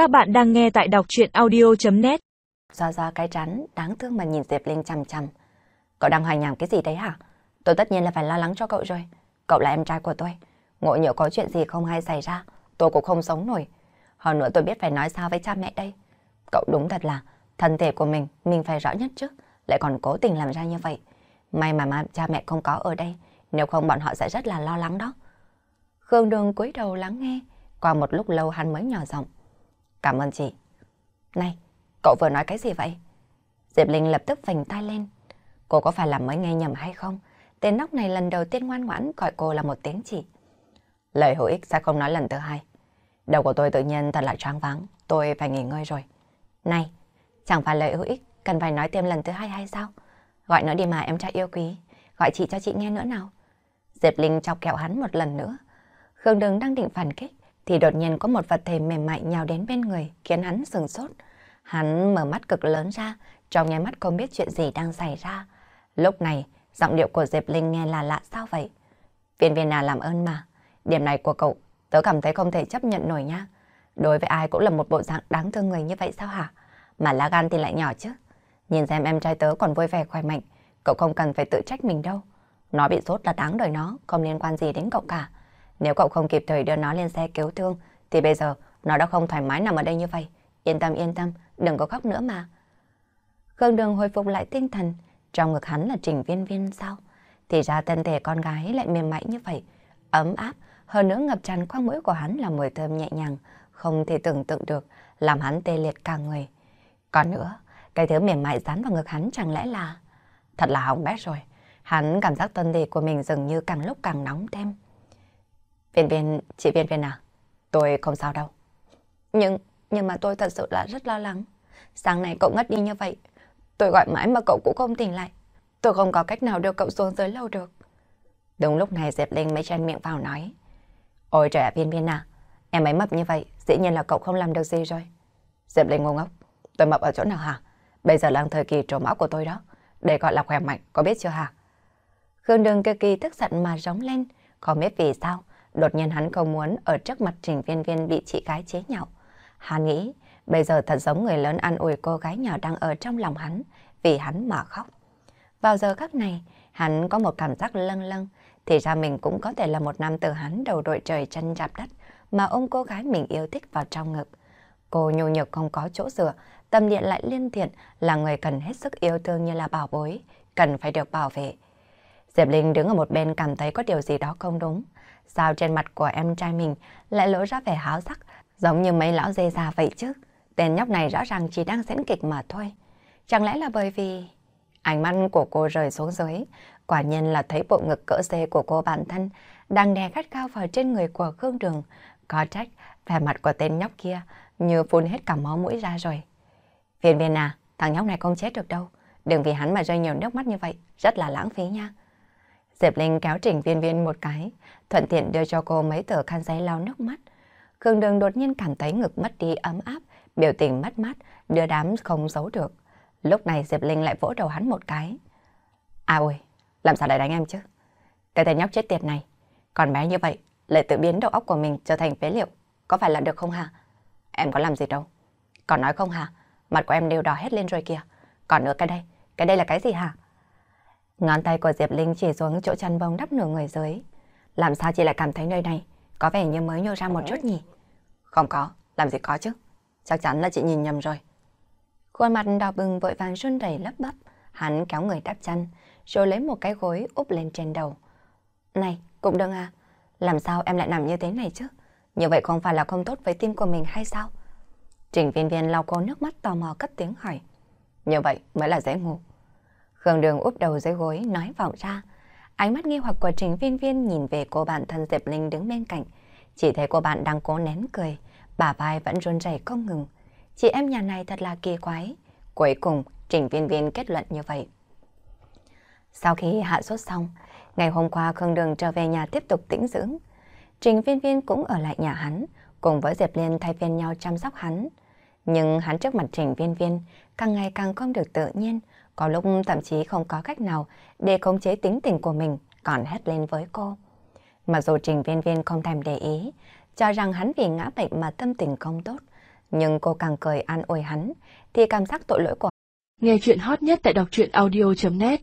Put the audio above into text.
Các bạn đang nghe tại đọc chuyện audio.net Xoa xoa cái trán, đáng thương mà nhìn Diệp Linh chằm chằm. Cậu đang hoài nhảm cái gì đấy hả? Tôi tất nhiên là phải lo lắng cho cậu rồi. Cậu là em trai của tôi. Ngộ nhỡ có chuyện gì không hay xảy ra, tôi cũng không sống nổi. Hơn nữa tôi biết phải nói sao với cha mẹ đây. Cậu đúng thật là thân thể của mình, mình phải rõ nhất trước, lại còn cố tình làm ra như vậy. May mà, mà cha mẹ không có ở đây, nếu không bọn họ sẽ rất là lo lắng đó. Khương Đường cúi đầu lắng nghe, qua một lúc lâu hắn mới nhỏ giọng. Cảm ơn chị. Này, cậu vừa nói cái gì vậy? Diệp Linh lập tức phành tay lên. Cô có phải là mới nghe nhầm hay không? Tên nóc này lần đầu tiên ngoan ngoãn gọi cô là một tiếng chị. Lời hữu ích sẽ không nói lần thứ hai. Đầu của tôi tự nhiên thật là choáng váng. Tôi phải nghỉ ngơi rồi. Này, chẳng phải lời hữu ích cần phải nói thêm lần thứ hai hay sao? Gọi nữa đi mà em trai yêu quý. Gọi chị cho chị nghe nữa nào. Diệp Linh chọc kẹo hắn một lần nữa. Khương Đường đang định phản kích thì đột nhiên có một vật thể mềm mại nhào đến bên người, khiến hắn sừng sốt. Hắn mở mắt cực lớn ra, trong nháy mắt không biết chuyện gì đang xảy ra. Lúc này, giọng điệu của Diệp Linh nghe là lạ sao vậy? Viên viên à làm ơn mà, điểm này của cậu, tớ cảm thấy không thể chấp nhận nổi nha. Đối với ai cũng là một bộ dạng đáng thương người như vậy sao hả? Mà lá gan thì lại nhỏ chứ. Nhìn xem em trai tớ còn vui vẻ khỏe mạnh, cậu không cần phải tự trách mình đâu. Nó bị sốt là đáng đời nó, không liên quan gì đến cậu cả. Nếu cậu không kịp thời đưa nó lên xe cứu thương, thì bây giờ nó đã không thoải mái nằm ở đây như vậy. Yên tâm yên tâm, đừng có khóc nữa mà. Khương Đường hồi phục lại tinh thần, trong ngực hắn là trình viên viên sao? Thì ra thân thể con gái lại mềm mại như vậy, ấm áp, hơn nữa ngập tràn khoang mũi của hắn là mùi thơm nhẹ nhàng, không thể tưởng tượng được, làm hắn tê liệt cả người. Còn nữa, cái thứ mềm mại dán vào ngực hắn chẳng lẽ là... Thật là hỏng bét rồi, hắn cảm giác thân thể của mình dường như càng lúc càng nóng thêm. Viên viên, chị viên viên à? Tôi không sao đâu. Nhưng, nhưng mà tôi thật sự là rất lo lắng. Sáng nay cậu ngất đi như vậy. Tôi gọi mãi mà cậu cũng không tỉnh lại. Tôi không có cách nào đưa cậu xuống dưới lâu được. Đúng lúc này Diệp Linh mới chen miệng vào nói. Ôi trời ạ viên viên à, em ấy mập như vậy, dĩ nhiên là cậu không làm được gì rồi. Diệp Linh ngu ngốc, tôi mập ở chỗ nào hả? Bây giờ là thời kỳ trổ mão của tôi đó. Đây gọi là khỏe mạnh, có biết chưa hả? Khương Đường cực kỳ tức giận mà rống lên, không biết vì sao. Đột nhiên hắn không muốn ở trước mặt Trình Viên Viên bị chị gái chế nhạo. Hắn nghĩ bây giờ thật giống người lớn an ủi cô gái nhỏ đang ở trong lòng hắn, vì hắn mà khóc. Vào giờ khắc này, hắn có một cảm giác lâng lâng, thì ra mình cũng có thể là một nam tử hắn đầu đội trời chân đạp đất, mà ôm cô gái mình yêu thích vào trong ngực. Cô nhu nhược không có chỗ dựa, tâm điện lại liên thiện là người cần hết sức yêu thương như là bảo bối, cần phải được bảo vệ. Diệp Linh đứng ở một bên cảm thấy có điều gì đó không đúng. Sao trên mặt của em trai mình lại lộ ra vẻ háo sắc, giống như mấy lão dê già vậy chứ. Tên nhóc này rõ ràng chỉ đang diễn kịch mà thôi. Chẳng lẽ là bởi vì... Ánh mắt của cô rời xuống dưới, quả nhiên là thấy bộ ngực cỡ xê của cô bản thân đang đè khát cao vào trên người của Khương Đường. Có trách, vẻ mặt của tên nhóc kia như phun hết cả máu mũi ra rồi. Viên viên à, thằng nhóc này không chết được đâu. Đừng vì hắn mà rơi nhiều nước mắt như vậy, rất là lãng phí nha. Diệp Linh kéo Trình Viên Viên một cái, thuận tiện đưa cho cô mấy tờ khăn giấy lau nước mắt. Khương Đường đột nhiên cảm thấy ngực mất đi ấm áp, biểu tình mất mát, đưa đám không giấu được. Lúc này Diệp Linh lại vỗ đầu hắn một cái. À ôi, làm sao lại đánh em chứ? Cái tên nhóc chết tiệt này, còn bé như vậy, lại tự biến đầu óc của mình trở thành phế liệu, có phải là được không hả? Em có làm gì đâu. Còn nói không hả? Mặt của em đều đỏ hết lên rồi kìa. Còn nữa cái đây, cái đây là cái gì hả? Ngón tay của Diệp Linh chỉ xuống chỗ chăn bông đắp nửa người dưới. Làm sao chị lại cảm thấy nơi này có vẻ như mới nhô ra một chút nhỉ? Không có, làm gì có chứ. Chắc chắn là chị nhìn nhầm rồi. Khuôn mặt đỏ bừng vội vàng run rẩy lấp bắp. Hắn kéo người đắp chăn, rồi lấy một cái gối úp lên trên đầu. Này, cũng đừng à, làm sao em lại nằm như thế này chứ? Như vậy không phải là không tốt với tim của mình hay sao? Trình viên viên lau cô nước mắt tò mò cất tiếng hỏi. Như vậy mới là dễ ngủ. Khương Đường úp đầu dưới gối nói vọng ra. Ánh mắt nghi hoặc của Trình Viên Viên nhìn về cô bạn thân Diệp Linh đứng bên cạnh. Chỉ thấy cô bạn đang cố nén cười, bà vai vẫn run rẩy không ngừng. Chị em nhà này thật là kỳ quái. Cuối cùng, Trình Viên Viên kết luận như vậy. Sau khi hạ sốt xong, ngày hôm qua Khương Đường trở về nhà tiếp tục tĩnh dưỡng. Trình Viên Viên cũng ở lại nhà hắn, cùng với Diệp Liên thay phiên nhau chăm sóc hắn. Nhưng hắn trước mặt Trình Viên Viên càng ngày càng không được tự nhiên, có lúc thậm chí không có cách nào để khống chế tính tình của mình, còn hét lên với cô. Mặc dù Trình Viên Viên không thèm để ý, cho rằng hắn vì ngã bệnh mà tâm tình không tốt, Nhưng cô càng cười an ủi hắn, thì cảm giác tội lỗi của Nghe chuyện hot nhất tại đọc truyện audio.net